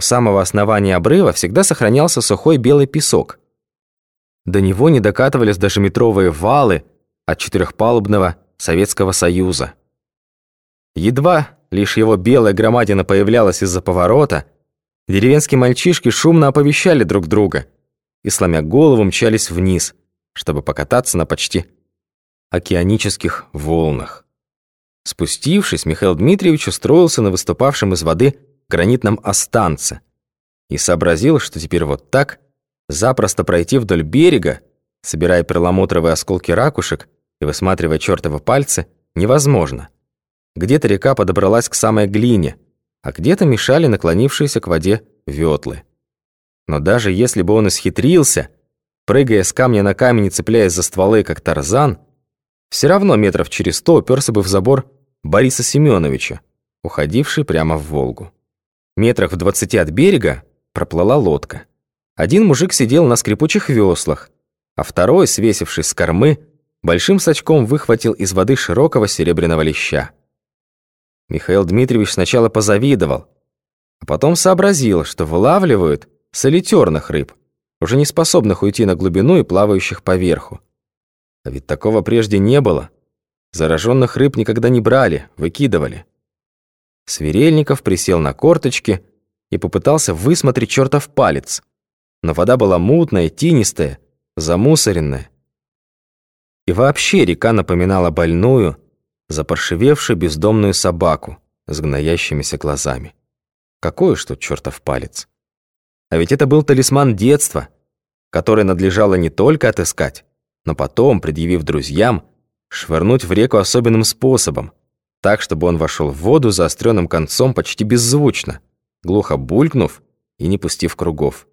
У самого основания обрыва всегда сохранялся сухой белый песок. До него не докатывались даже метровые валы от четырехпалубного Советского Союза. Едва лишь его белая громадина появлялась из-за поворота, деревенские мальчишки шумно оповещали друг друга и, сломя голову, мчались вниз, чтобы покататься на почти океанических волнах. Спустившись, Михаил Дмитриевич устроился на выступавшем из воды гранитном останце и сообразил, что теперь вот так запросто пройти вдоль берега, собирая перламутровые осколки ракушек и высматривая чертовы пальцы, невозможно. Где-то река подобралась к самой глине, а где-то мешали наклонившиеся к воде ветлы. Но даже если бы он исхитрился, прыгая с камня на камень и цепляясь за стволы, как тарзан, все равно метров через сто уперся бы в забор Бориса Семеновича, уходивший прямо в Волгу. Метрах в двадцати от берега проплыла лодка. Один мужик сидел на скрипучих веслах, а второй, свесившись с кормы, большим сачком выхватил из воды широкого серебряного леща. Михаил Дмитриевич сначала позавидовал, а потом сообразил, что вылавливают солитерных рыб, уже не способных уйти на глубину и плавающих поверху. А ведь такого прежде не было. Зараженных рыб никогда не брали, выкидывали. Сверельников присел на корточки и попытался высмотреть чертов палец. Но вода была мутная, тинистая, замусоренная. И вообще река напоминала больную, запаршивевшую бездомную собаку с гноящимися глазами. Какой тут чертов палец. А ведь это был талисман детства, который надлежало не только отыскать, но потом, предъявив друзьям, швырнуть в реку особенным способом, так, чтобы он вошел в воду заостренным концом почти беззвучно, глухо булькнув и не пустив кругов.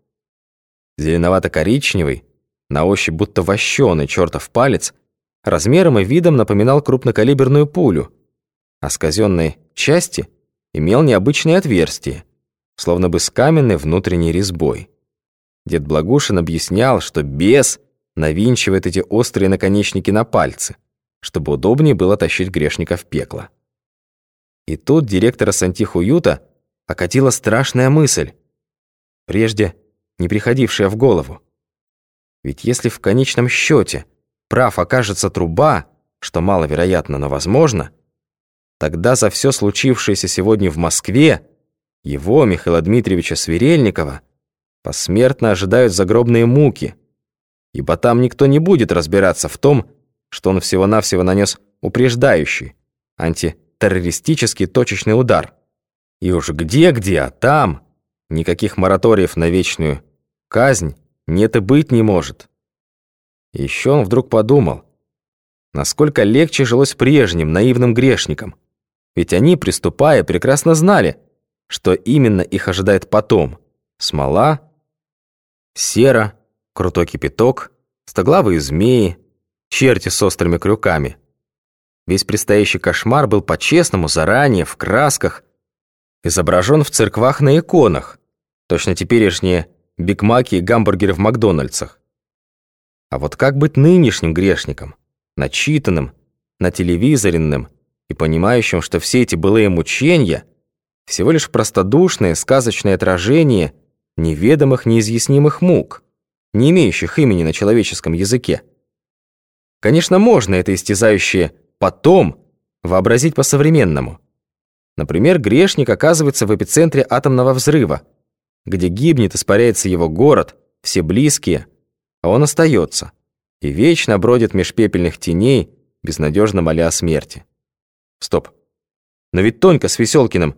Зеленовато-коричневый, на ощупь будто вощеный чертов палец, размером и видом напоминал крупнокалиберную пулю, а с части имел необычное отверстие, словно бы с каменной внутренней резьбой. Дед Благушин объяснял, что бес навинчивает эти острые наконечники на пальцы, чтобы удобнее было тащить грешника в пекло. И тут директора сантихуюта окатила страшная мысль, прежде не приходившая в голову. Ведь если в конечном счете прав окажется труба, что маловероятно, но возможно, тогда за все случившееся сегодня в Москве его, Михаила Дмитриевича Сверельникова, посмертно ожидают загробные муки – ибо там никто не будет разбираться в том, что он всего-навсего нанес упреждающий, антитеррористический точечный удар. И уж где-где, а там никаких мораториев на вечную казнь нет и быть не может. еще он вдруг подумал, насколько легче жилось прежним наивным грешникам, ведь они, приступая, прекрасно знали, что именно их ожидает потом. Смола, сера, крутой кипяток, стоглавые змеи, черти с острыми крюками. Весь предстоящий кошмар был по-честному, заранее, в красках, изображен в церквах на иконах, точно теперешние бигмаки и гамбургеры в Макдональдсах. А вот как быть нынешним грешником, начитанным, нателевизоренным и понимающим, что все эти былые мучения всего лишь простодушное сказочное отражение неведомых неизъяснимых мук? не имеющих имени на человеческом языке. Конечно, можно это истязающее «потом» вообразить по-современному. Например, грешник оказывается в эпицентре атомного взрыва, где гибнет, испаряется его город, все близкие, а он остается и вечно бродит меж пепельных теней, безнадежно моля о смерти. Стоп. Но ведь Тонька с Веселкиным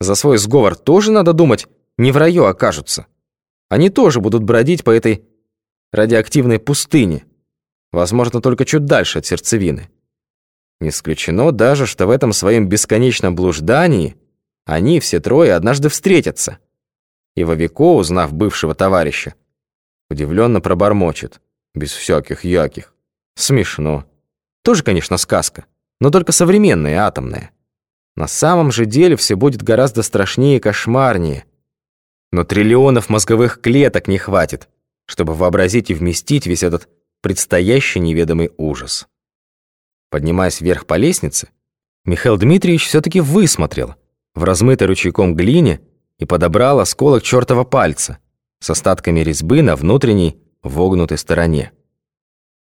за свой сговор тоже, надо думать, не в раю окажутся. Они тоже будут бродить по этой радиоактивной пустыни, возможно, только чуть дальше от сердцевины. Не исключено даже, что в этом своем бесконечном блуждании они, все трое, однажды встретятся. И Вовико, узнав бывшего товарища, удивленно пробормочет, без всяких яких. Смешно. Тоже, конечно, сказка, но только современная атомная. На самом же деле все будет гораздо страшнее и кошмарнее. Но триллионов мозговых клеток не хватит, чтобы вообразить и вместить весь этот предстоящий неведомый ужас. Поднимаясь вверх по лестнице, Михаил Дмитриевич все-таки высмотрел в размытой ручейком глине и подобрал осколок чертова пальца с остатками резьбы на внутренней вогнутой стороне.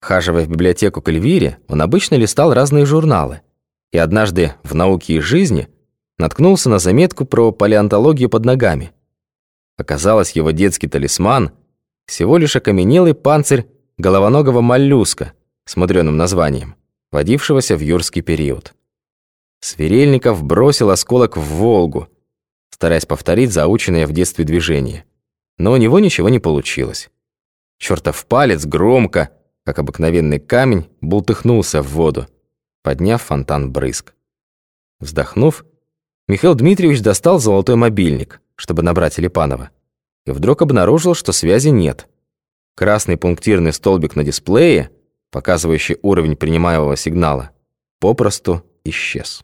Хаживая в библиотеку к Эльвире, он обычно листал разные журналы и однажды в «Науке и жизни» наткнулся на заметку про палеонтологию под ногами. Оказалось, его детский талисман всего лишь окаменелый панцирь головоногого моллюска с мудреным названием, водившегося в юрский период. Сверельников бросил осколок в Волгу, стараясь повторить заученное в детстве движение. Но у него ничего не получилось. Чертов палец громко, как обыкновенный камень, бултыхнулся в воду, подняв фонтан брызг. Вздохнув, Михаил Дмитриевич достал золотой мобильник, чтобы набрать Липанова, и вдруг обнаружил, что связи нет. Красный пунктирный столбик на дисплее, показывающий уровень принимаемого сигнала, попросту исчез.